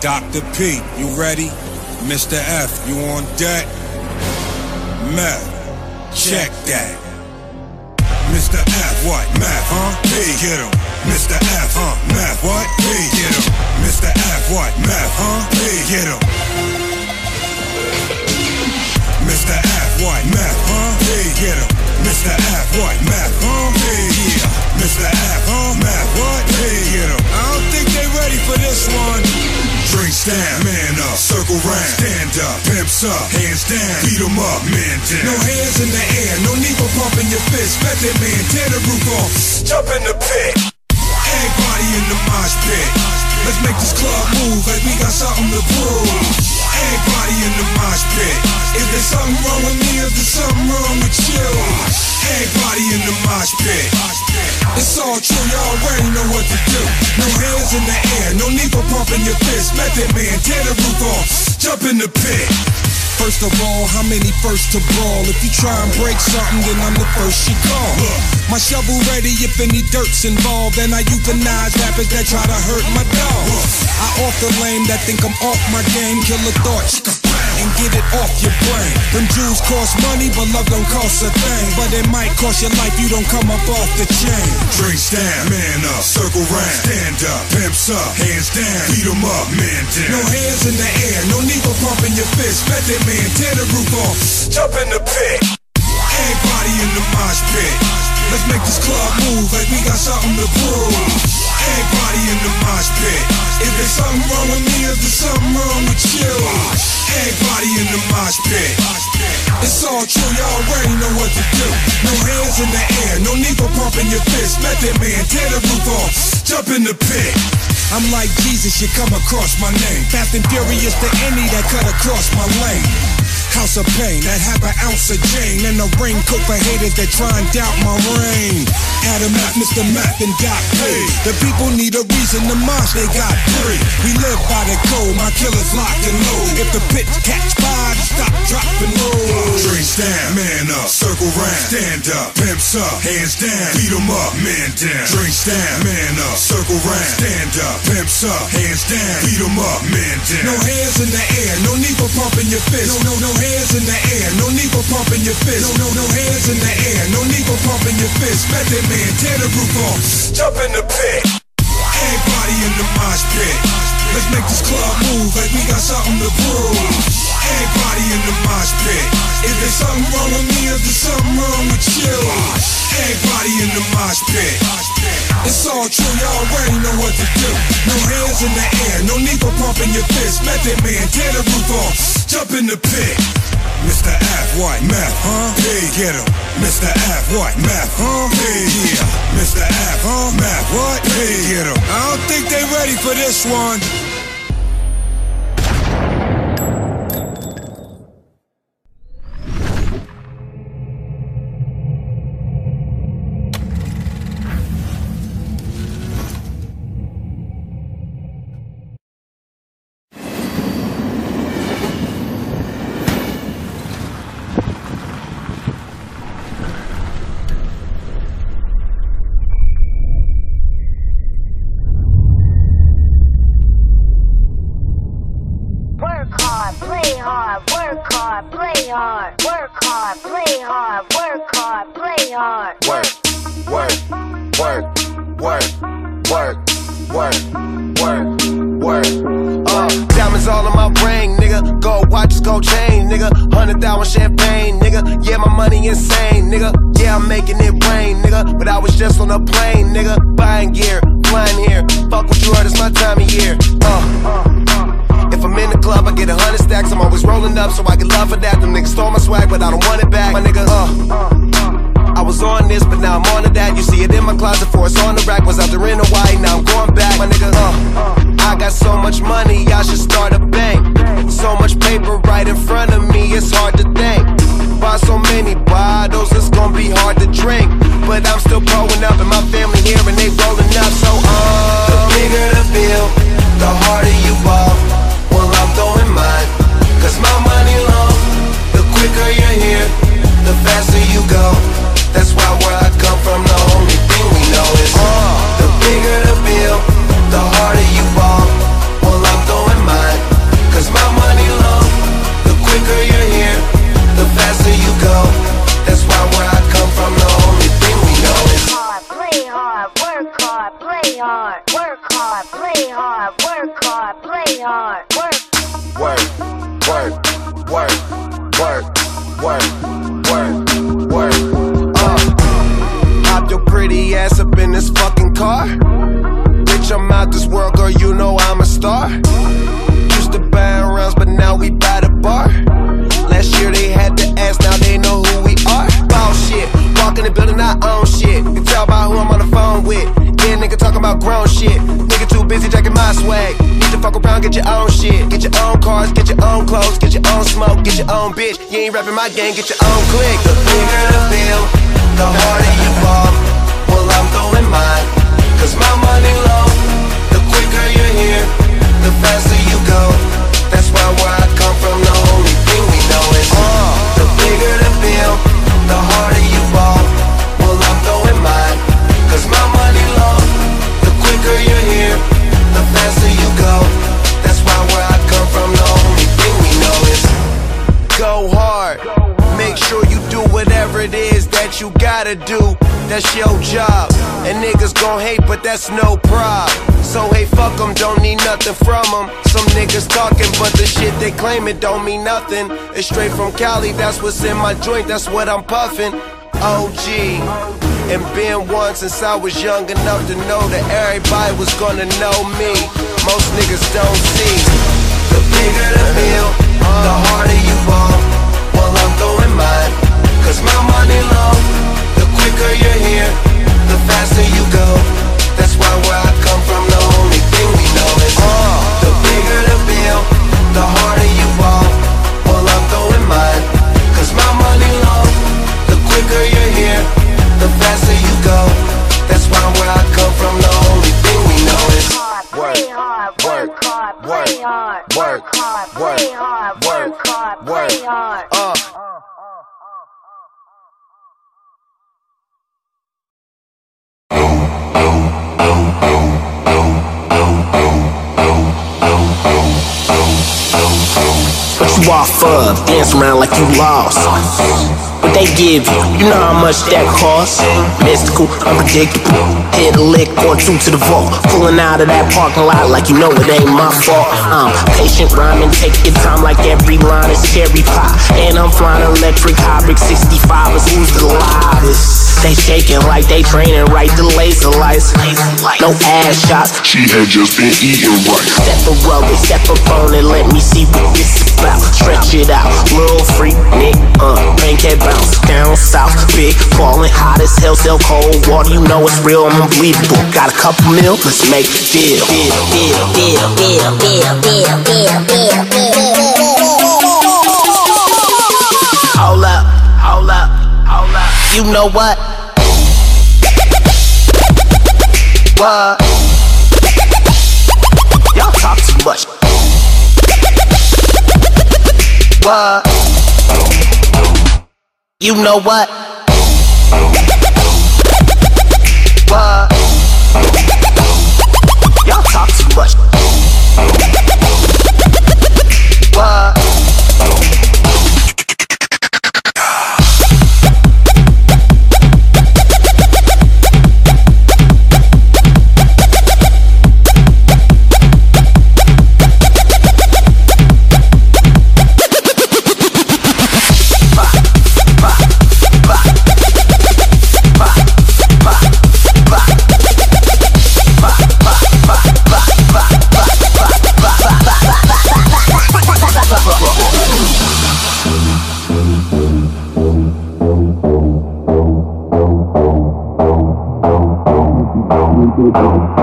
Dr. P, you ready? Mr. F, you on deck? Meth, check that. Mr. F, what? Meth, huh? P, get him. Mr. F, huh? Meth, what? P, get him. Mr. F, what? Meth, huh? P, get him. Mr. F, what? Meth, huh? P, get him. Mr. F, what? Meth, huh? P, yeah. Mr. F, huh? Meth, what? P, get him. I don't think they ready for this one. Drink stand, man up, circle round, stand up, pimps up, hands down, beat 'em up, man down. No hands in the air, no need for pumping your fist. Bet that man, tear the roof off, jump in the pit. Everybody in the mosh pit. Let's make this club move like we got something to prove. Everybody in the mosh pit. If there's something wrong with me, if there's something wrong with you. Everybody in the mosh pit. It's all true, y'all already know what to do. No hands in the air, no need for pumping your fist. That man tear the roof off, jump in the pit. First of all, how many first to brawl? If you try and break something, then I'm the first you call. My shovel ready if any dirt's involved, and I euthanize rappers that try to hurt my dog. I off the lame that think I'm off my game, killer thoughts. And get it off your brain. Them Jews cost money, but love don't cost a thing. But it might cost your life, you don't come up off the chain. Drink stand, man up, circle round, stand up, pimps up, hands down, beat beat 'em up, man down. No hands in the air, no need for pumping your fist. Let that man tear the roof off, jump in the pit. Everybody in the mosh pit. Let's make this club move like we got something to prove. Everybody in the mosh pit. If there's something wrong with me, if there's something wrong with you. Everybody in the mosh pit. It's all true, y'all already know what to do. No hands in the air, no need for pumping your fist. That man tear the roof off, jump in the pit. I'm like Jesus, you come across my name. Fast and furious to any that cut across my lane. House of pain, that half an ounce of Jane And a raincoat for haters that try and doubt my reign. Adam F, Mr. Meth and Doc P The people need a reason to march, they got three. We live by the code, my killers lock and load If the pit catch fire, stop, drop and roll Drink stand, man up, circle round, stand up, pimps up, hands down, beat 'em up, man down. Drink stand, man up, circle round, stand up, pimps up, hands down, beat 'em up, man down. No hands in the air, no need for pumping your fist. No, no, no hands in the air, no need for pumping your fist. No, no, no hands in the air, no need for pumping your fist. Let that man tear the roof off, jump in the pit. In the mosh pit. Let's make this club move like we got something to prove. Everybody in the mosh pit. If there's something wrong with me, if there's something wrong with you. Everybody in the mosh pit. It's all true, y'all already know what to do. No hands in the air, no need for pumping your fist. That man tear the roof off, jump in the pit. Mr. F, what? Meth, huh? P, get him. Mr. F, what? Meth, huh? P, yeah. Mr. F, huh? Meth, what? P, get him. I don't think they ready for this one. Fuck around, get your own shit. Get your own cars, get your own clothes, get your own smoke, get your own bitch. You ain't rapping my game, get your own click. The bigger the bill, the harder you fall. Well, I'm throwing mine, cause my money low. The quicker you're here, the faster you go. You gotta do. That's your job. And niggas gon' hate, but that's no prob. So hey, fuck them, don't need nothing from them. Some niggas talking, but the shit they claim it don't mean nothing. It's straight from Cali, that's what's in my joint, that's what I'm puffing. OG. And been one since I was young enough to know that everybody was gonna know me. Most niggas don't see. The bigger the bill, the harder you ball. Well, I'm throwing mine, cause my money low. The quicker you're here, the faster you go. Of? Dance around like you lost. What they give you, you know how much that costs. Mystical, unpredictable. Hit a lick, going true to the vault. Pulling out of that parking lot like you know it ain't my fault. I'm patient rhyming, take your time like every line is cherry pie. And I'm flying electric hybrid 65 is who's the loudest. They shaking like they training right the laser lights. No ass shots, She had just been eating right. Step a rubber, step up on it, let me see what this is about. Stretch it out, little freak, Nick, uh, pancake bounce down south, big, ballin', hot as hell, sell cold water, you know it's real, I'm unbelievable. Got a couple mil, let's make a deal. Deal, deal, deal, deal, deal, deal, deal, deal, deal. Hold up, hold up, hold up. You know what? What? What? You know what?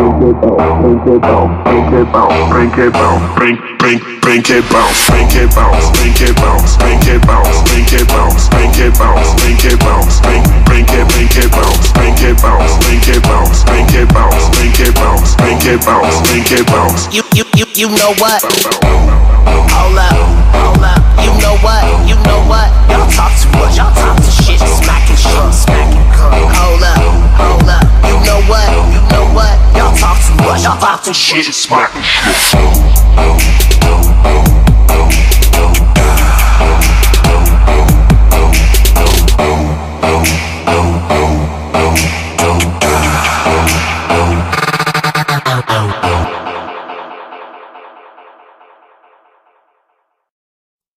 Bring it bounce, bring it bring, bring it bounce, bring it bounce, bring it bounce, bring it bounce, bring it bounce, bring it bounce, bring it bounce, bring it, bounce, bring it bounce, bring it bounce, bring it bounce, bring it bounce, bring it bounce, bring it bounce. You, you, you, you know what? Hold up, hold up. You know what? You know what? Y'all talk too much. Y'all talk too shit. Smacking shit. top off and shit. Smack and shit. Oh, oh.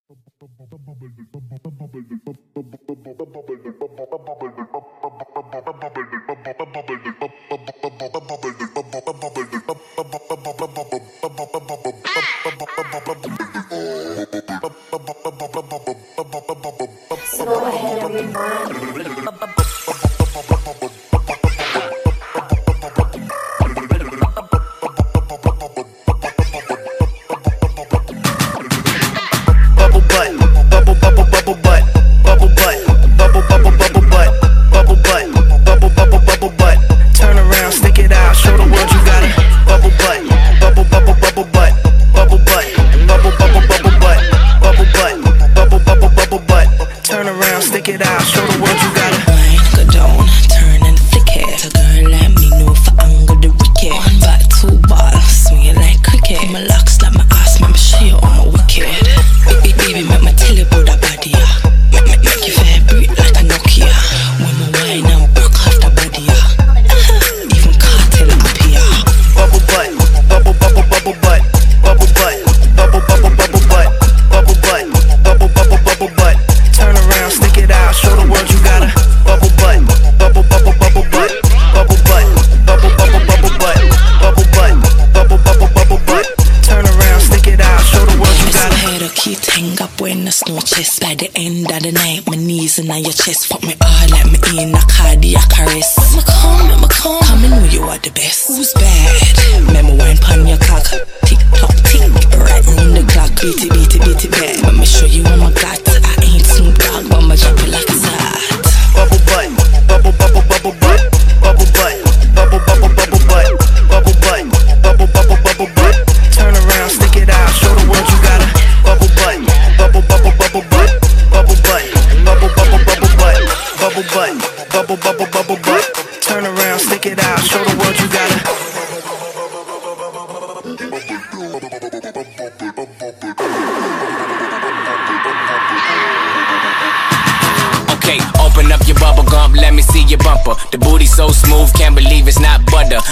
Bubble, bubble, bubble, bubble, bubble, bubble, bubble, bubble, bubble, bubble, bubble, bubble, bubble,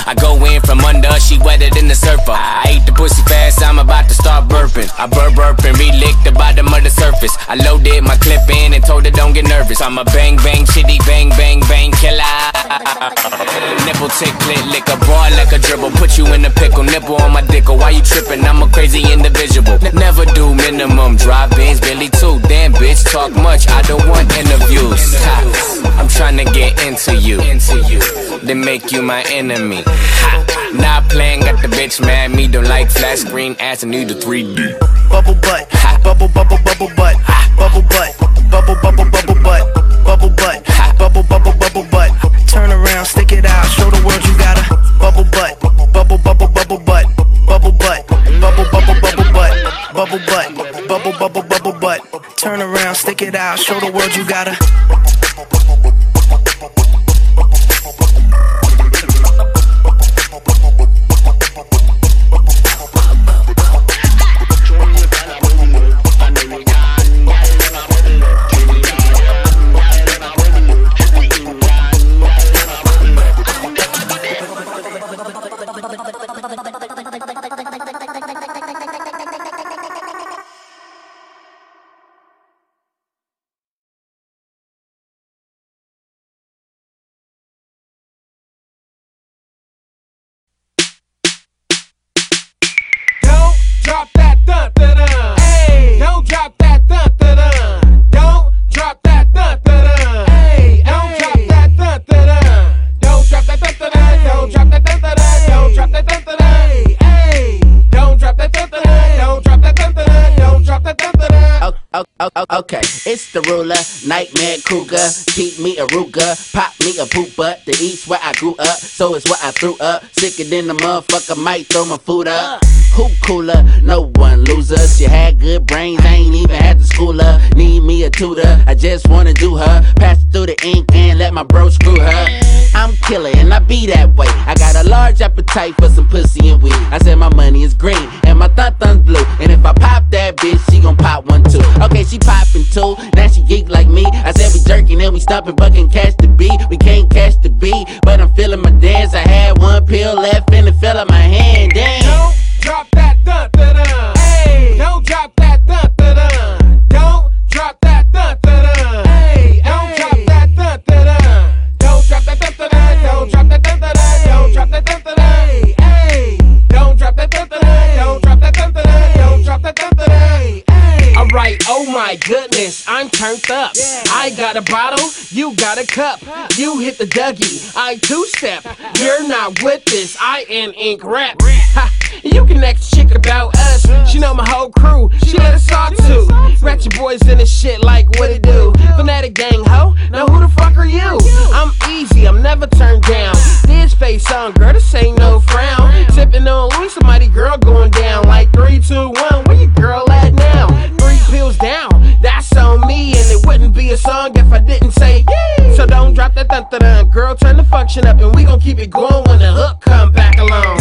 I go in from under, she wetter than the surfer. I ate the pussy fast, I'm about to start burping. I burp burp and re-lick the bottom of the surface. I loaded my clip in and told her don't get nervous. I'm a bang bang shitty bang bang bang killer. Nipple tick lick a bar like a dribble. Put you in a pickle, nipple on my dick. Why you tripping? I'm a crazy individual. Never do minimum drive-ins, Billy too. Damn bitch, talk much. I don't want interviews. I'm trying to get into you. Then make you my enemy. Not playing, got the bitch mad. Me don't like flat screen ass and need a 3D. bubble butt, bubble bubble bubble butt, bubble butt, bubble bubble bubble butt, bubble butt, bubble bubble bubble butt. Turn around, stick it out, show the world you got a bubble butt, bubble bubble bubble butt, bubble butt, bubble bubble bubble butt, bubble butt, bubble bubble bubble butt. Turn around, stick it out, show the world you got a. cougar. Keep me a Ruger, pop me a poop butt. The east where I grew up, so it's what I threw up. Sicker than the motherfucker, might throw my food up. Who cooler? No one loser. She had good brains, I ain't even had to school her. Need me a tutor, I just wanna do her. Pass through the ink and let my bro screw her. I'm killer and I be that way. I got a large appetite for some pussy and weed. I said my money is green and my thun thun's blue. And if I pop that bitch, she gon' pop one too. Okay, she poppin' two, we stopping, but can catch the beat. We can't catch the beat, but I'm feeling my dance. I had one pill left and it fell in my hand. Damn. Goodness, I'm turned up. I got a bottle, you got a cup. You hit the Dougie, I two step. You're not with this, I am ink rap. Ha, you can ask a chick about us. She know my whole crew, she let us talk to. Ratchet boys in this shit like what it do. Fanatic gang ho, now who the fuck are you? I'm easy, I'm never turned down. This face on, girl, this ain't no frown. Sipping on Louis, somebody girl going down like three, two, one. Wouldn't be a song if I didn't say yeah. So don't drop that dun dun dun, girl. Turn the function up, and we gon' keep it going when the hook come back along.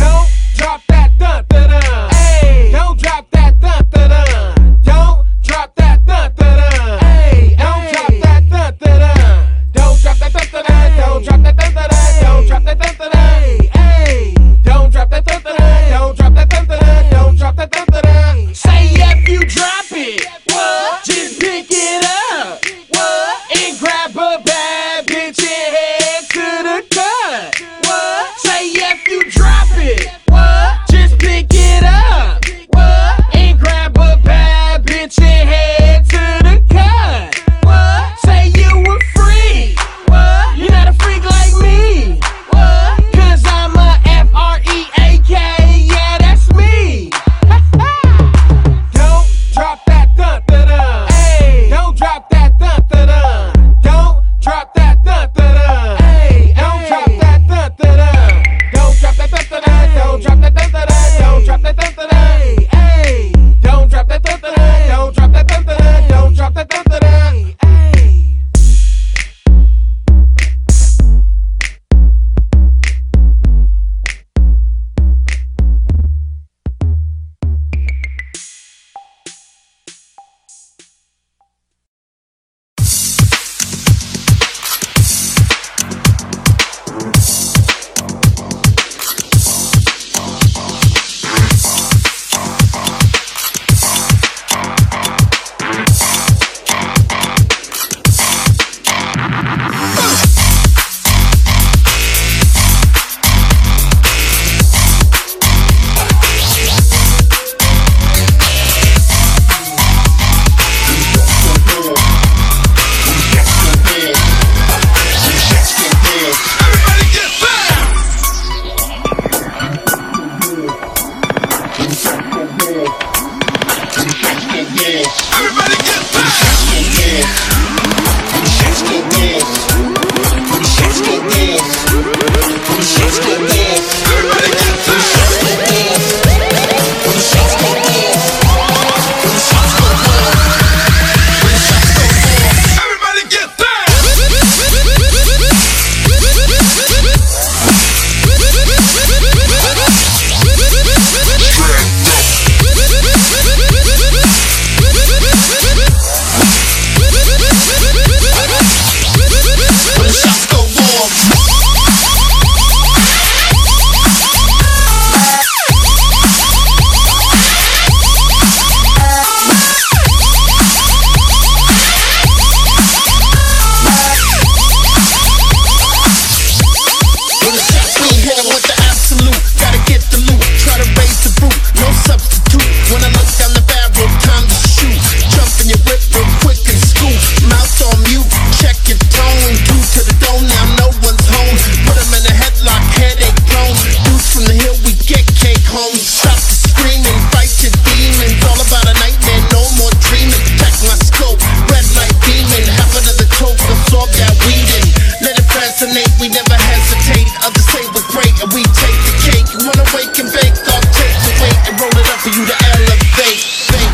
We never hesitate. others say we're great and we take the cake. You wanna wake and bake, dog, take the weight and roll it up for you to elevate. Bake, bake,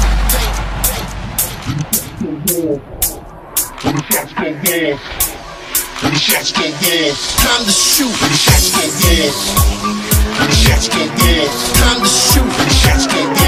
When the shots go off, when the shots go off, time to shoot. When the shots go off, when the shots go off, time to shoot. When the shots go off.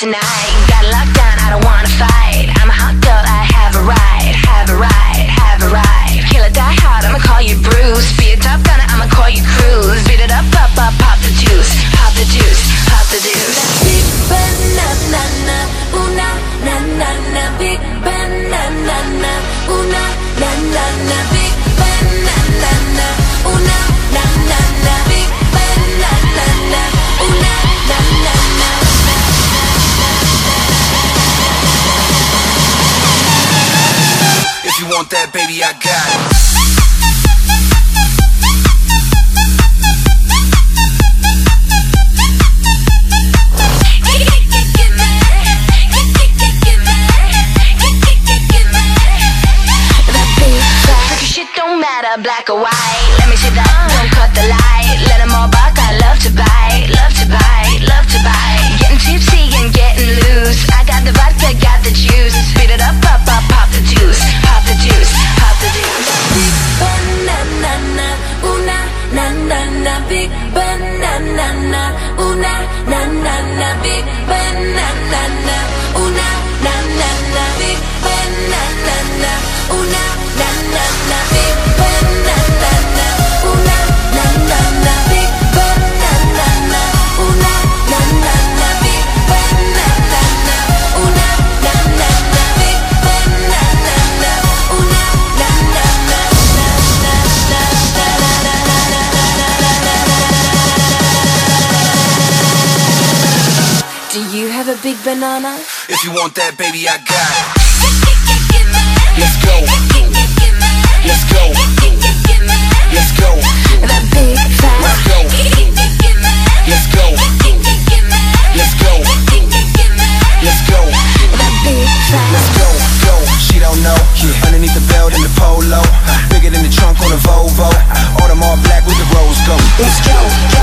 tonight. banana? If you want that, baby, I got it. Let's go. Let's go. Let's go. That big fat. Let's go. Let's go. Let's go. Let's go. That big fat. Let's go. Go. She don't know. Yeah. Underneath the belt in the polo. Bigger than the trunk on a Volvo. Autumn all black with the rose gold. Let's go.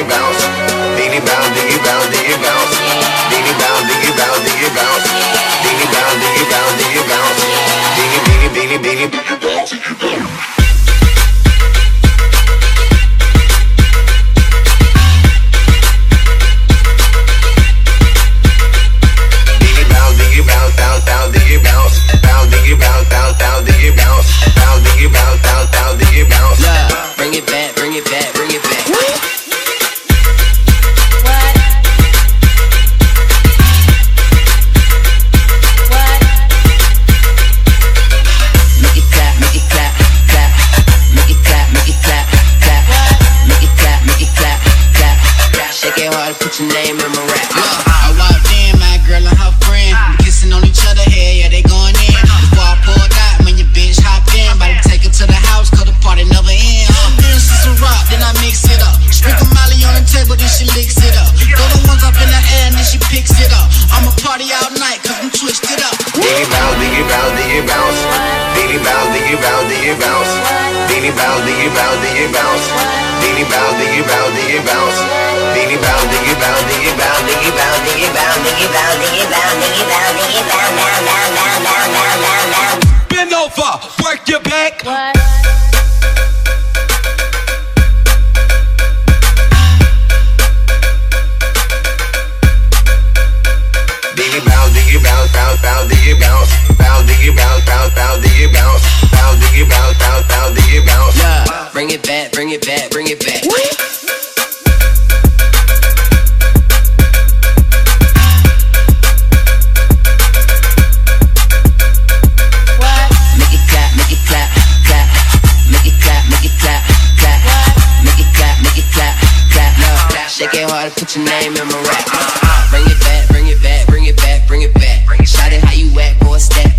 Diggy bounce. Diggy bounce, diggy bounce, diggy bounce. Diggy bounce, diggy bounce, diggy bounce. Diggy bounce, diggy bounce, diggy bounce. Diggy, diggy, diggy, diggy, diggy bounce, diggy bounce. Bounce, bounce, diggy bounce. Diggy bounce, diggy bounce, diggy bounce. Diggy bounce, diggy bounce, diggy bounce. Diggy bounce, diggy bounce, diggy bounce, diggy bounce, diggy bounce, diggy bounce, diggy bounce, diggy bounce, diggy bounce, down, down, down, down, down, down, down. Bend over, work your back. Diggy bounce, diggy bounce, bounce, bounce, diggy bounce. Bounce, diggy bounce, bounce, bounce, diggy bounce it round, round, round, dig it round. Yeah, bring it back, bring it back, bring it back. Shake it hard, put your name in my rap. Bring it back, bring it back, bring it back, bring it back. Shout it how you act, boy, step.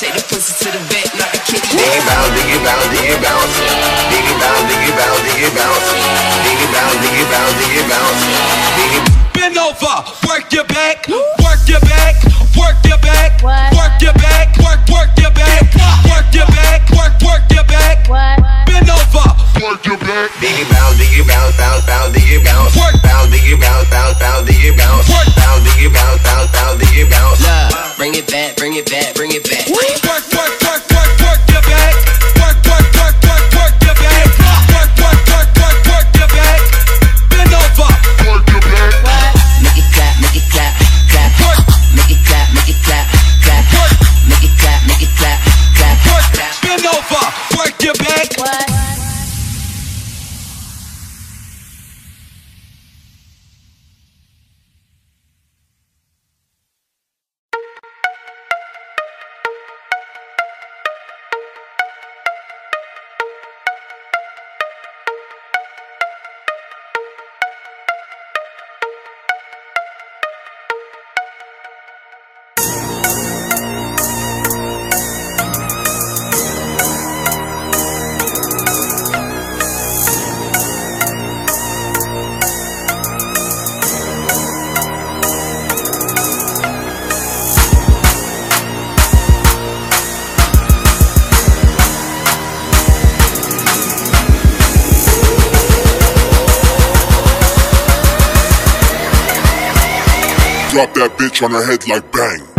Take the pussy to the vet, not the kitty. Dig it bounce, dig it bounce, dig it bounce. Dig it bounce, dig it bounce, dig it bounce. Dig it bounce, dig it bounce, dig bounce. Dig it. Bend over, work your back, work your back. Bring it back. On her head like bang.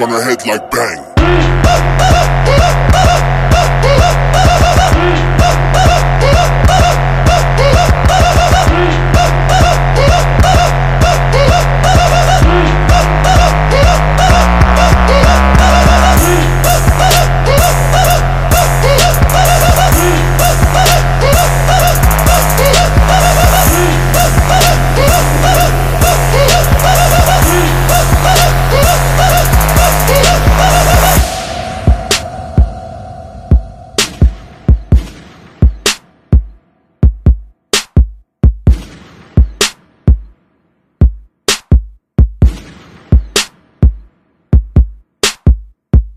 On her head like bang.